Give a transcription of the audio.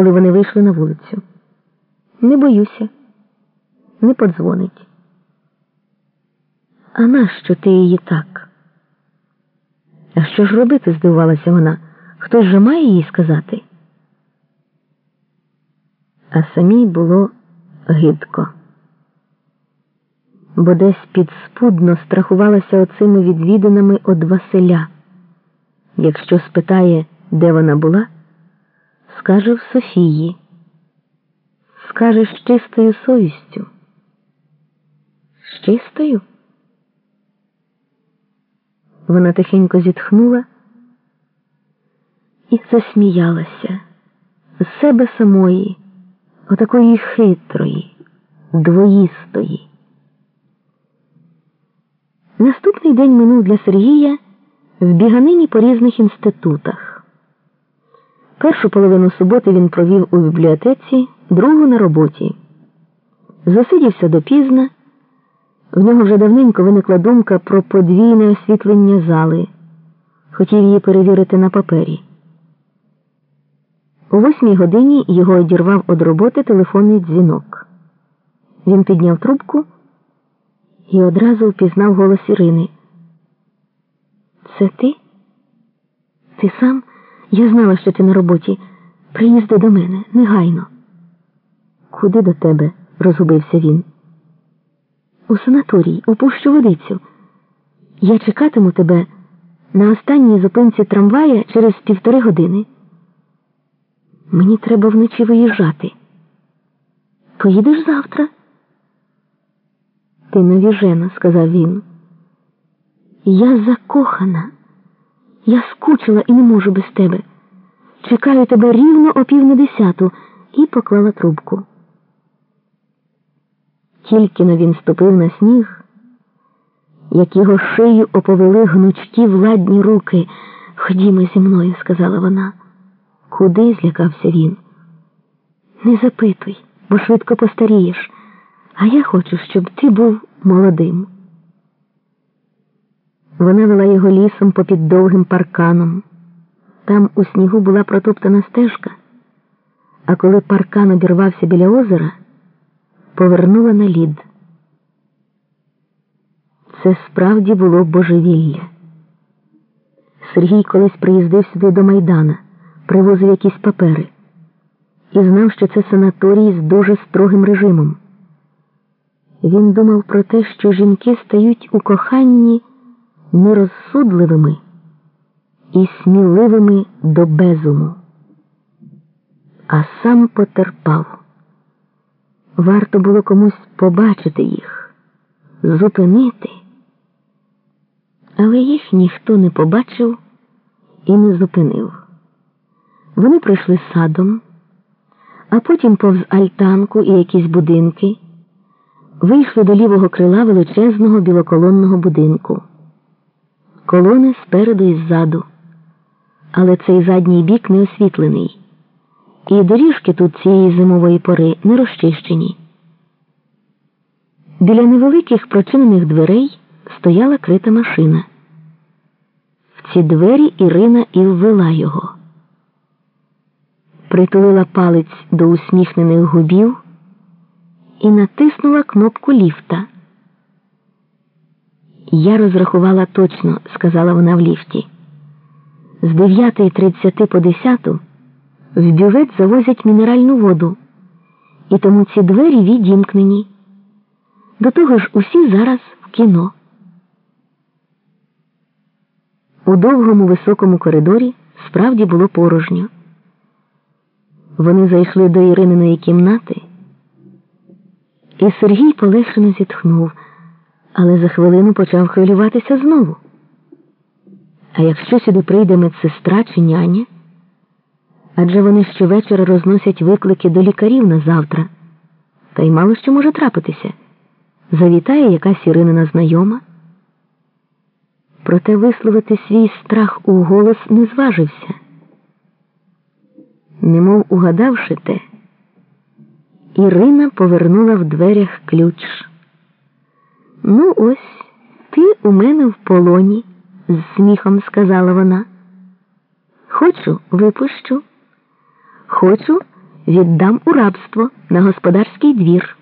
коли вони вийшли на вулицю. Не боюся, не подзвонить. А нащо ти її так? А що ж робити? здивувалася вона. Хтось же має їй сказати? А самій було гидко, бо десь підспудно страхувалася оцими відвідинами од Василя. Якщо спитає, де вона була, скаже в Софії, скаже з чистою совістю. З чистою? Вона тихенько зітхнула і засміялася з себе самої, отакої хитрої, двоїстої. Наступний день минув для Сергія в біганині по різних інститутах. Першу половину суботи він провів у бібліотеці, другу на роботі. Засидівся допізна. В нього вже давненько виникла думка про подвійне освітлення зали. Хотів її перевірити на папері. О восьмій годині його одірвав від роботи телефонний дзвінок. Він підняв трубку і одразу впізнав голос Ірини. Це ти? Ти сам? Я знала, що ти на роботі. Приїзди до мене негайно. Куди до тебе? розгубився він. У санаторій, у пущу водицю. Я чекатиму тебе на останній зупинці трамвая через півтори години. Мені треба вночі виїжджати. Поїдеш завтра? Ти навіжена, сказав він. Я закохана. Я скучила і не можу без тебе. Чекаю тебе рівно о пів на десяту і поклала трубку. Тільки но він ступив на сніг, як його шию оповели гнучкі владні руки. Ходімо зі мною, сказала вона. Куди злякався він? Не запитуй, бо швидко постарієш, а я хочу, щоб ти був молодим. Вона вела його лісом попід довгим парканом. Там у снігу була протоптана стежка, а коли паркан обірвався біля озера, повернула на лід. Це справді було божевілля. Сергій колись приїздив сюди до Майдана, привозив якісь папери і знав, що це санаторій з дуже строгим режимом. Він думав про те, що жінки стають у коханні нерозсудливими і сміливими до безуму, а сам потерпав. Варто було комусь побачити їх, зупинити, але їх ніхто не побачив і не зупинив. Вони пройшли садом, а потім повз альтанку і якісь будинки, вийшли до лівого крила величезного білоколонного будинку колони спереду і ззаду, але цей задній бік не освітлений, і доріжки тут цієї зимової пори не розчищені. Біля невеликих прочинених дверей стояла крита машина. В ці двері Ірина і ввела його. Притулила палець до усміхнених губів і натиснула кнопку ліфта. Я розрахувала точно, сказала вона в ліфті. З 9.30 по 10 в бювет завозять мінеральну воду, і тому ці двері відімкнені. До того ж, усі зараз в кіно. У довгому високому коридорі справді було порожньо. Вони зайшли до Ірининої кімнати, і Сергій полегшено зітхнув але за хвилину почав хвилюватися знову. А якщо сюди прийде медсестра чи няня, адже вони щовечора розносять виклики до лікарів на завтра, та й мало що може трапитися. Завітає якась Іринина знайома. Проте висловити свій страх у голос не зважився. Немов угадавши те, Ірина повернула в дверях ключ. Ну, ось ти у мене в полоні, з сміхом сказала вона. Хочу, випущу. Хочу віддам у рабство на господарський двір.